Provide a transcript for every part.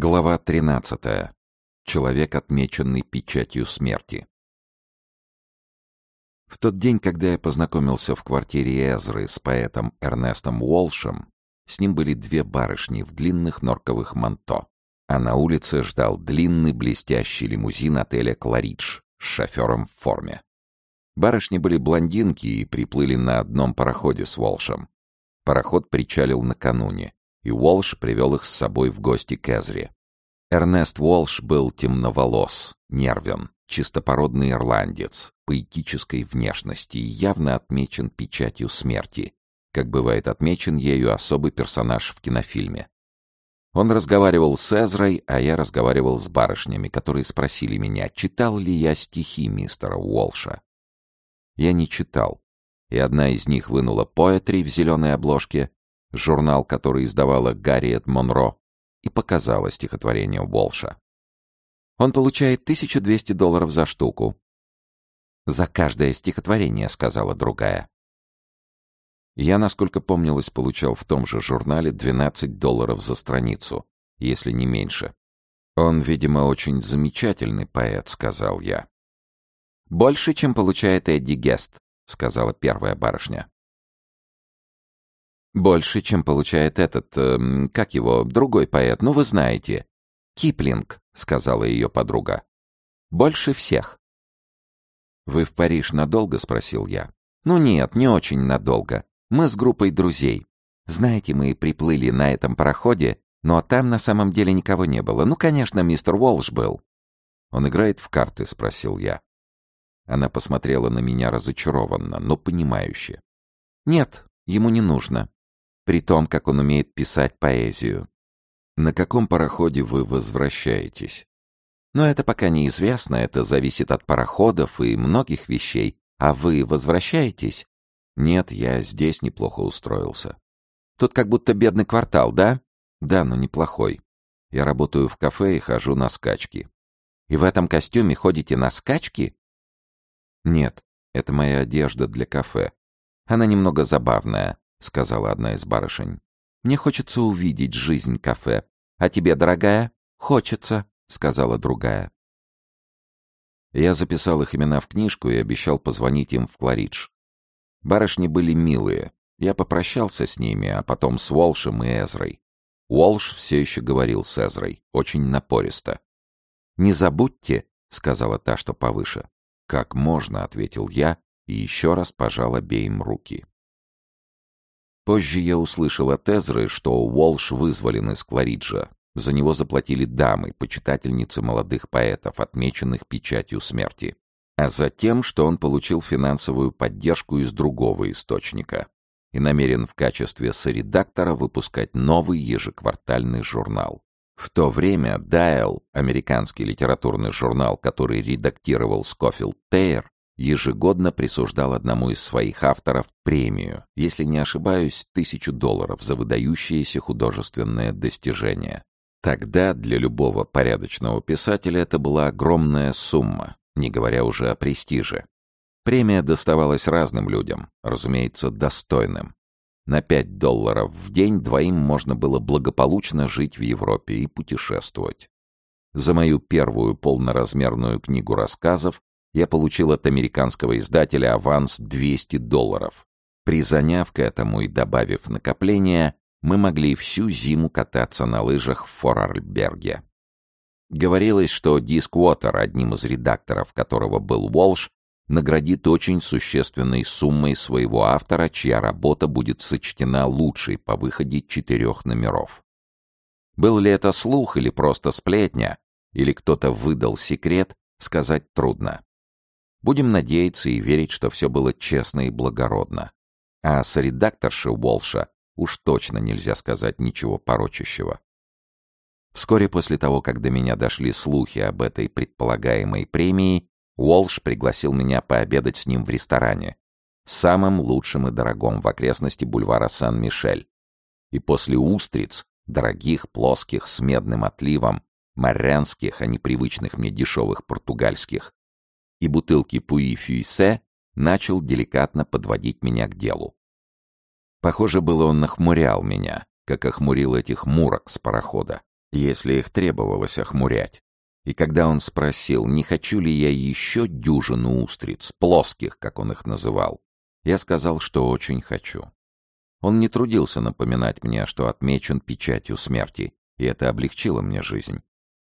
Глава 13. Человек, отмеченный печатью смерти. В тот день, когда я познакомился в квартире Эзры с поэтом Эрнестом Уолшем, с ним были две барышни в длинных норковых манто, а на улице ждал длинный блестящий лимузин отеля «Кларидж» с шофером в форме. Барышни были блондинки и приплыли на одном пароходе с Уолшем. Пароход причалил накануне и Уолш привел их с собой в гости к Эзре. Эрнест Уолш был темноволос, нервен, чистопородный ирландец, поэтической внешности и явно отмечен печатью смерти, как бывает отмечен ею особый персонаж в кинофильме. Он разговаривал с Эзрой, а я разговаривал с барышнями, которые спросили меня, читал ли я стихи мистера Уолша. Я не читал, и одна из них вынула поэтри в зеленой обложке, журнал, который издавала Гарриет Монро, и показала стихотворение Уолша. Он получает 1200 долларов за штуку. «За каждое стихотворение», — сказала другая. Я, насколько помнилось, получал в том же журнале 12 долларов за страницу, если не меньше. «Он, видимо, очень замечательный поэт», — сказал я. «Больше, чем получает Эдди Гест», — сказала первая барышня. Больше, чем получает этот, э, как его, другой поэт, ну вы знаете. Киплинг, сказала ее подруга. Больше всех. Вы в Париж надолго, спросил я. Ну нет, не очень надолго. Мы с группой друзей. Знаете, мы приплыли на этом пароходе, но там на самом деле никого не было. Ну, конечно, мистер Уолш был. Он играет в карты, спросил я. Она посмотрела на меня разочарованно, но понимающе. Нет, ему не нужно при том, как он умеет писать поэзию. На каком пароходе вы возвращаетесь? Но это пока неизвестно, это зависит от пароходов и многих вещей. А вы возвращаетесь? Нет, я здесь неплохо устроился. Тут как будто бедный квартал, да? Да, но неплохой. Я работаю в кафе и хожу на скачки. И в этом костюме ходите на скачки? Нет, это моя одежда для кафе. Она немного забавная. — сказала одна из барышень. «Мне хочется увидеть жизнь кафе. А тебе, дорогая?» «Хочется», — сказала другая. Я записал их имена в книжку и обещал позвонить им в Кларидж. Барышни были милые. Я попрощался с ними, а потом с Уолшем и Эзрой. Уолш все еще говорил с Эзрой, очень напористо. «Не забудьте», — сказала та, что повыше. «Как можно», — ответил я и еще раз пожал обеим руки. Позже я услышал от Эзры, что Уолш вызволен из Клариджа. За него заплатили дамы, почитательницы молодых поэтов, отмеченных печатью смерти. А затем, что он получил финансовую поддержку из другого источника и намерен в качестве соредактора выпускать новый ежеквартальный журнал. В то время Dial, американский литературный журнал, который редактировал Скофилд Тейр, ежегодно присуждал одному из своих авторов премию, если не ошибаюсь, тысячу долларов за выдающееся художественное достижение. Тогда для любого порядочного писателя это была огромная сумма, не говоря уже о престиже. Премия доставалась разным людям, разумеется, достойным. На 5 долларов в день двоим можно было благополучно жить в Европе и путешествовать. За мою первую полноразмерную книгу рассказов я получил от американского издателя аванс 200 долларов. Призаняв к этому и добавив накопления, мы могли всю зиму кататься на лыжах в Форарльберге. Говорилось, что Дисквотер, одним из редакторов которого был Уолш, наградит очень существенной суммой своего автора, чья работа будет сочтена лучшей по выходе четырех номеров. Был ли это слух или просто сплетня, или кто-то выдал секрет, сказать трудно. Будем надеяться и верить, что все было честно и благородно. А с редакторши Уолша уж точно нельзя сказать ничего порочащего. Вскоре после того, как до меня дошли слухи об этой предполагаемой премии, Уолш пригласил меня пообедать с ним в ресторане, самым лучшим и дорогом в окрестности бульвара Сан-Мишель. И после устриц, дорогих, плоских, с медным отливом, морянских, а не привычных мне дешевых португальских, и бутылки Пуи Фюйсе, начал деликатно подводить меня к делу. Похоже было, он нахмурял меня, как охмурил этих мурок с парохода. если их требовалось охмурять. И когда он спросил, не хочу ли я еще дюжину устриц, плоских, как он их называл, я сказал, что очень хочу. Он не трудился напоминать мне, что отмечен печатью смерти, и это облегчило мне жизнь.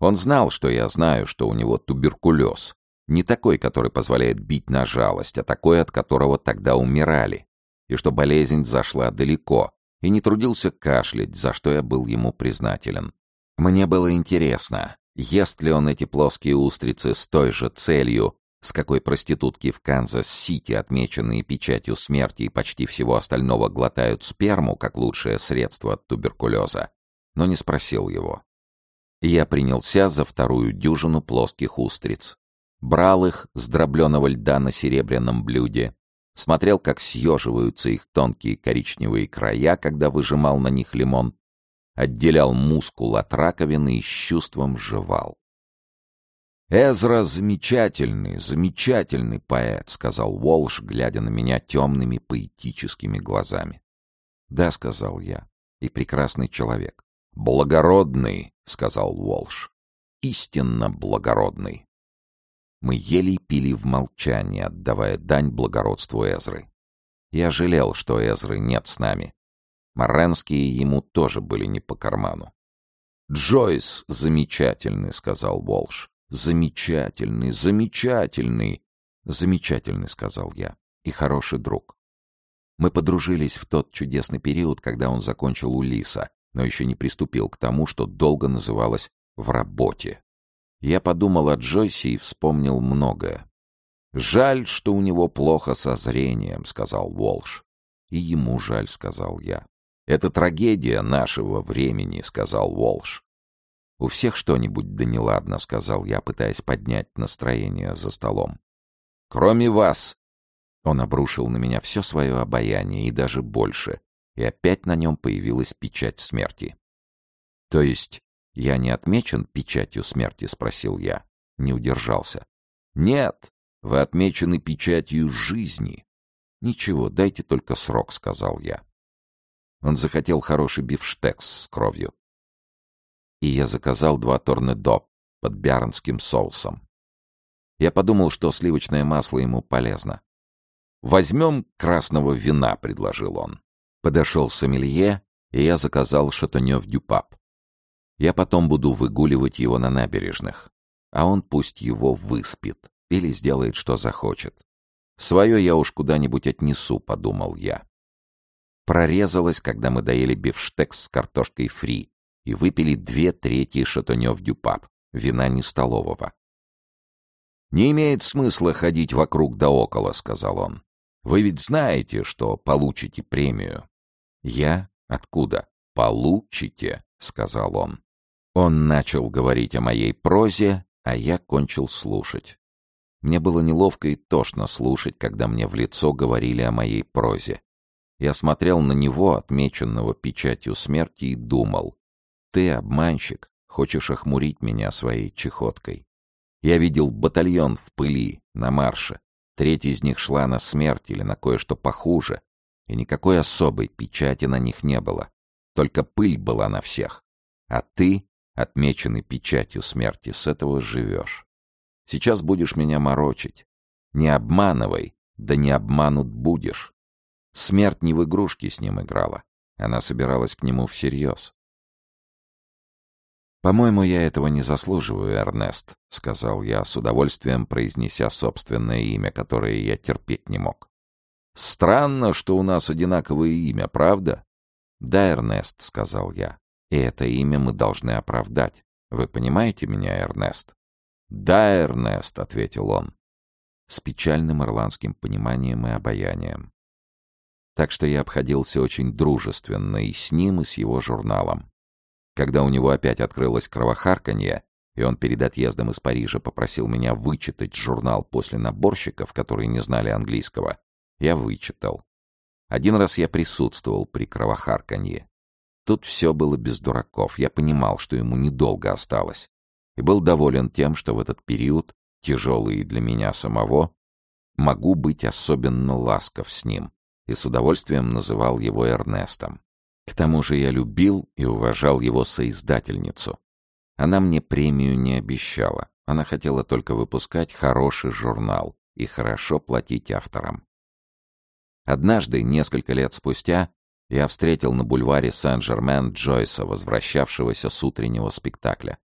Он знал, что я знаю, что у него туберкулез. Не такой, который позволяет бить на жалость, а такой, от которого тогда умирали. И что болезнь зашла далеко, и не трудился кашлять, за что я был ему признателен. Мне было интересно, ест ли он эти плоские устрицы с той же целью, с какой проститутки в Канзас-Сити, отмеченные печатью смерти и почти всего остального, глотают сперму как лучшее средство от туберкулеза, но не спросил его. Я принялся за вторую дюжину плоских устриц. Брал их с дробленого льда на серебряном блюде, смотрел, как съеживаются их тонкие коричневые края, когда выжимал на них лимон, отделял мускул от раковины и с чувством жевал. «Эзра замечательный, замечательный поэт», — сказал Уолш, глядя на меня темными поэтическими глазами. «Да», — сказал я, — «и прекрасный человек». «Благородный», — сказал Уолш, — «истинно благородный». Мы ели и пили в молчании, отдавая дань благородству Эзры. Я жалел, что Эзры нет с нами. Моренские ему тоже были не по карману. «Джойс замечательный», — сказал Уолш. «Замечательный, замечательный!» «Замечательный», — сказал я, — «и хороший друг». Мы подружились в тот чудесный период, когда он закончил у Лиса, но еще не приступил к тому, что долго называлось «в работе». Я подумал о Джойсе и вспомнил многое. «Жаль, что у него плохо со зрением», — сказал Волш. «И ему жаль», — сказал я. «Это трагедия нашего времени», — сказал Волш. «У всех что-нибудь да неладно», — сказал я, пытаясь поднять настроение за столом. «Кроме вас!» Он обрушил на меня все свое обаяние и даже больше, и опять на нем появилась печать смерти. «То есть я не отмечен печатью смерти?» — спросил я. Не удержался. «Нет, вы отмечены печатью жизни». «Ничего, дайте только срок», — сказал я. Он захотел хороший бифштекс с кровью и я заказал два торнедо под бярнским соусом. Я подумал, что сливочное масло ему полезно. «Возьмем красного вина», — предложил он. Подошел сомелье, и я заказал шатонёв-дюпап. Я потом буду выгуливать его на набережных, а он пусть его выспит или сделает, что захочет. Свое я уж куда-нибудь отнесу, подумал я. Прорезалось, когда мы доели бифштекс с картошкой фри, и выпили две трети шатонёв-дюпап, вина не столового. «Не имеет смысла ходить вокруг да около», — сказал он. «Вы ведь знаете, что получите премию». «Я? Откуда?» «Получите», — сказал он. Он начал говорить о моей прозе, а я кончил слушать. Мне было неловко и тошно слушать, когда мне в лицо говорили о моей прозе. Я смотрел на него, отмеченного печатью смерти, и думал, ты, обманщик, хочешь охмурить меня своей чехоткой. Я видел батальон в пыли, на марше. Треть из них шла на смерть или на кое-что похуже, и никакой особой печати на них не было. Только пыль была на всех. А ты, отмеченный печатью смерти, с этого живешь. Сейчас будешь меня морочить. Не обманывай, да не обманут будешь. Смерть не в игрушки с ним играла. Она собиралась к нему всерьез. «По-моему, я этого не заслуживаю, Эрнест», — сказал я, с удовольствием произнеся собственное имя, которое я терпеть не мог. «Странно, что у нас одинаковое имя, правда?» «Да, Эрнест», — сказал я, — «и это имя мы должны оправдать. Вы понимаете меня, Эрнест?» «Да, Эрнест», — ответил он, с печальным ирландским пониманием и обаянием. Так что я обходился очень дружественно и с ним, и с его журналом. Когда у него опять открылось кровохарканье, и он перед отъездом из Парижа попросил меня вычитать журнал после наборщиков, которые не знали английского, я вычитал. Один раз я присутствовал при кровохарканье. Тут все было без дураков, я понимал, что ему недолго осталось, и был доволен тем, что в этот период, тяжелый для меня самого, могу быть особенно ласков с ним, и с удовольствием называл его Эрнестом. К тому же я любил и уважал его соиздательницу. Она мне премию не обещала. Она хотела только выпускать хороший журнал и хорошо платить авторам. Однажды, несколько лет спустя, я встретил на бульваре Сен-Жермен Джойса, возвращавшегося с утреннего спектакля.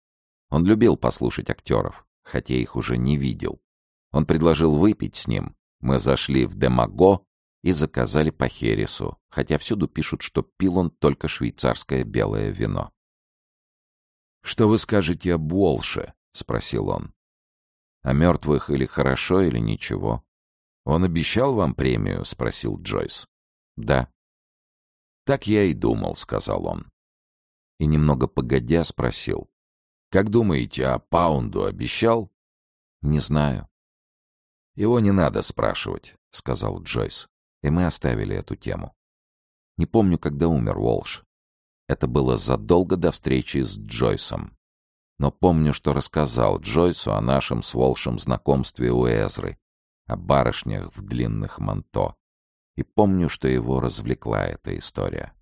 Он любил послушать актеров, хотя их уже не видел. Он предложил выпить с ним. Мы зашли в Демаго и заказали по Хересу, хотя всюду пишут, что пил он только швейцарское белое вино. «Что вы скажете об Волше?» — спросил он. «О мертвых или хорошо, или ничего?» «Он обещал вам премию?» — спросил Джойс. «Да». «Так я и думал», — сказал он. И немного погодя спросил. «Как думаете, а Паунду обещал?» «Не знаю». «Его не надо спрашивать», — сказал Джойс. И мы оставили эту тему. Не помню, когда умер Волш. Это было задолго до встречи с Джойсом. Но помню, что рассказал Джойсу о нашем с Волшем знакомстве у Эзры, о барышнях в длинных манто. И помню, что его развлекла эта история.